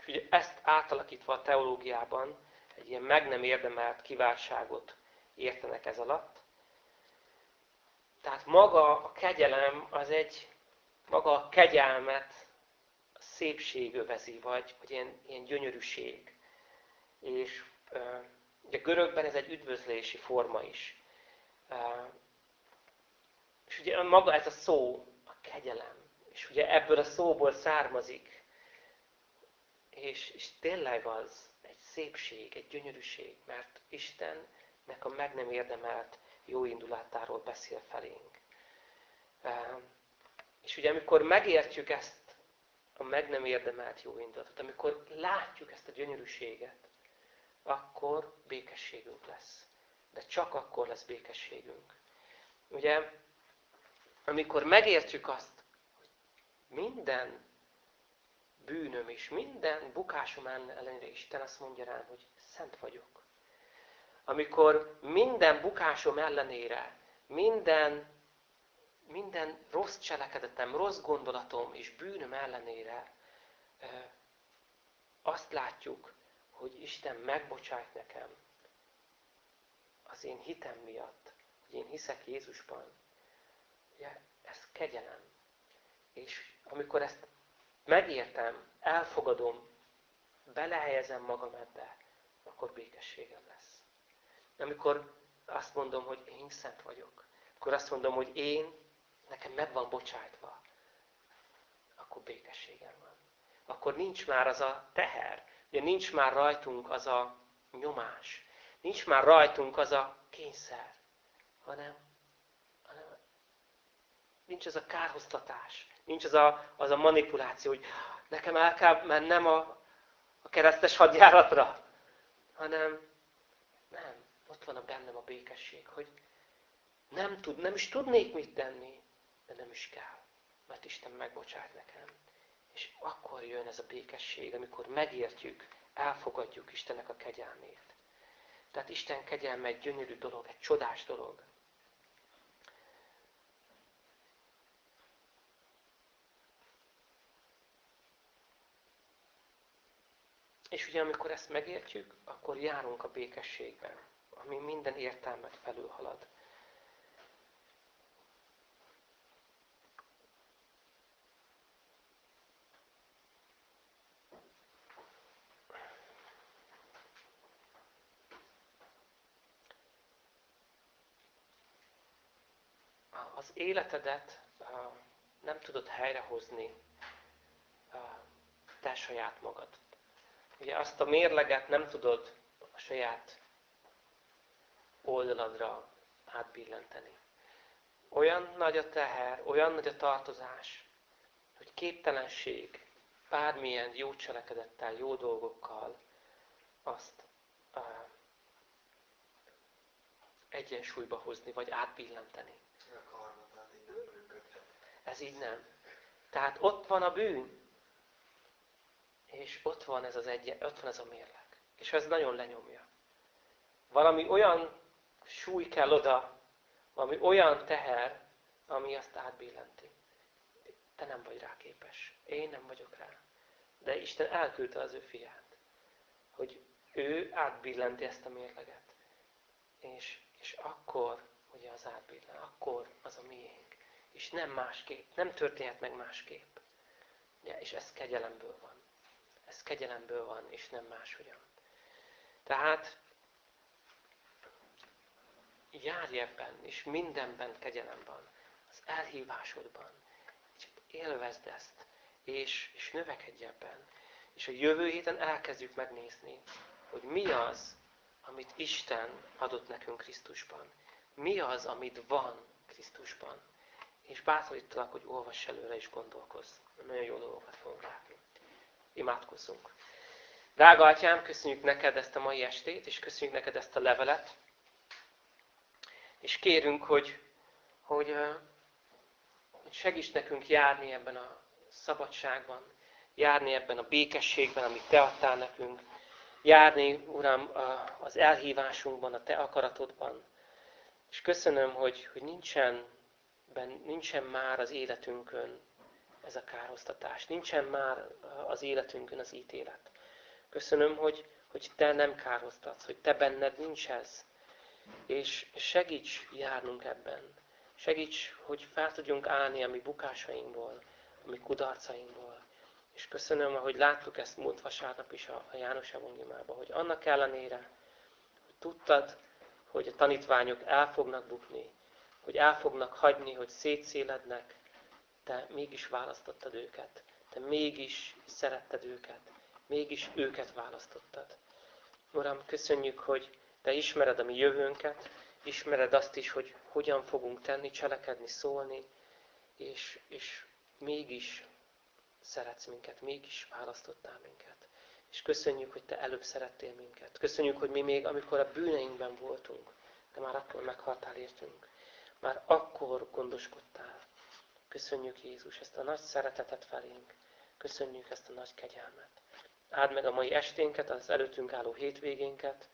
ugye ezt átalakítva a teológiában egy ilyen meg nem érdemelt kiváltságot értenek ez alatt. Tehát maga a kegyelem az egy, maga a kegyelmet a szépség övezi, vagy, vagy ilyen, ilyen gyönyörűség. És ugye görögben ez egy üdvözlési forma is. És ugye maga ez a szó, a kegyelem, és ugye ebből a szóból származik. És, és tényleg az egy szépség, egy gyönyörűség, mert Istennek a meg nem érdemelt jó indulatáról beszél felénk. És ugye amikor megértjük ezt a meg nem érdemelt jó indulatot, amikor látjuk ezt a gyönyörűséget, akkor békességünk lesz. De csak akkor lesz békességünk. Ugye, amikor megértjük azt, hogy minden bűnöm és minden bukásom ellenére Isten azt mondja rám, hogy szent vagyok. Amikor minden bukásom ellenére, minden, minden rossz cselekedetem, rossz gondolatom és bűnöm ellenére azt látjuk, hogy Isten megbocsájt nekem az én hitem miatt, hogy én hiszek Jézusban. Ugye, ez kegyelem. És amikor ezt megértem, elfogadom, belehelyezem magam ebbe, akkor békességem lesz. Amikor azt mondom, hogy én szent vagyok, akkor azt mondom, hogy én, nekem meg van bocsájtva, akkor békességem van. Akkor nincs már az a teher, ugye nincs már rajtunk az a nyomás, nincs már rajtunk az a kényszer, hanem, hanem nincs az a kárhoztatás, nincs az a, az a manipuláció, hogy nekem el kell mennem a, a keresztes hadjáratra, hanem nem, ott van a bennem a békesség, hogy nem, tud, nem is tudnék mit tenni, de nem is kell, mert Isten megbocsát nekem. És akkor jön ez a békesség, amikor megértjük, elfogadjuk Istennek a kegyelmét. Tehát Isten kegyelme egy gyönyörű dolog, egy csodás dolog. És ugye amikor ezt megértjük, akkor járunk a békességben, ami minden értelmet felülhalad. Az életedet nem tudod helyrehozni te saját magad. Ugye azt a mérleget nem tudod a saját oldaladra átbillenteni. Olyan nagy a teher, olyan nagy a tartozás, hogy képtelenség bármilyen jó cselekedettel, jó dolgokkal azt uh, egyensúlyba hozni, vagy átbillenteni. Ez így nem. Tehát ott van a bűn, és ott van ez, az egy, ott van ez a mérleg. És ez nagyon lenyomja. Valami olyan súly kell oda, valami olyan teher, ami azt átbillenti. Te nem vagy rá képes. Én nem vagyok rá. De Isten elküldte az ő fiát, hogy ő átbillenti ezt a mérleget. És, és akkor, ugye az átbillen, akkor az a miénk. És nem másképp, nem történhet meg másképp. Ja, és ez kegyelemből van. Ez kegyelemből van, és nem máshogyan. Tehát járj ebben, és mindenben kegyelem van. Az elhívásodban. És élvezd ezt, és, és növekedj ebben. És a jövő héten elkezdjük megnézni, hogy mi az, amit Isten adott nekünk Krisztusban. Mi az, amit van Krisztusban. És bátorítalak, hogy olvass előre és gondolkozz. Nagyon jó dolgokat fogunk látni. Imádkozzunk. Drága Atyám, köszönjük neked ezt a mai estét, és köszönjük neked ezt a levelet. És kérünk, hogy, hogy, hogy segíts nekünk járni ebben a szabadságban, járni ebben a békességben, amit Te adtál nekünk, járni, Uram, az elhívásunkban, a Te akaratodban. És köszönöm, hogy, hogy nincsen, ben, nincsen már az életünkön ez a kárhoztatás. Nincsen már az életünkön az ítélet. Köszönöm, hogy, hogy Te nem kárhoztatsz, hogy Te benned nincs ez. És segíts járnunk ebben. Segíts, hogy fel tudjunk állni a mi bukásainkból, a mi kudarcainkból. És köszönöm, ahogy láttuk ezt múlt vasárnap is a János evangéliumában, hogy annak ellenére, hogy tudtad, hogy a tanítványok el fognak bukni, hogy el fognak hagyni, hogy szétszélednek, te mégis választottad őket. Te mégis szeretted őket. Mégis őket választottad. Uram, köszönjük, hogy Te ismered a mi jövőnket, ismered azt is, hogy hogyan fogunk tenni, cselekedni, szólni, és, és mégis szeretsz minket, mégis választottál minket. És köszönjük, hogy Te előbb szerettél minket. Köszönjük, hogy mi még, amikor a bűneinkben voltunk, de már akkor meghaltál értünk. Már akkor gondoskodtál. Köszönjük Jézus ezt a nagy szeretetet felénk. Köszönjük ezt a nagy kegyelmet. Áld meg a mai esténket, az előttünk álló hétvégénket,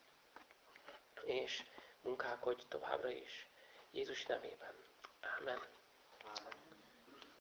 és munkálkodj továbbra is. Jézus nevében. Amen.